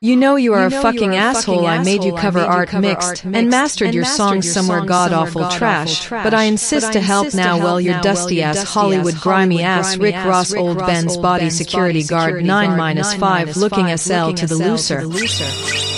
You know you are you know a fucking, are a asshole. I asshole. I made you cover, made you art, cover mixed, art, mixed, and mastered and your songs somewhere god awful trash, trash. But I insist, but I to, help to help now while your dusty ass, ass Hollywood grimy ass, Rick ass Rick Ross Rick old Ben's body, body security guard, guard 9 minus 5 looking SL to the looser.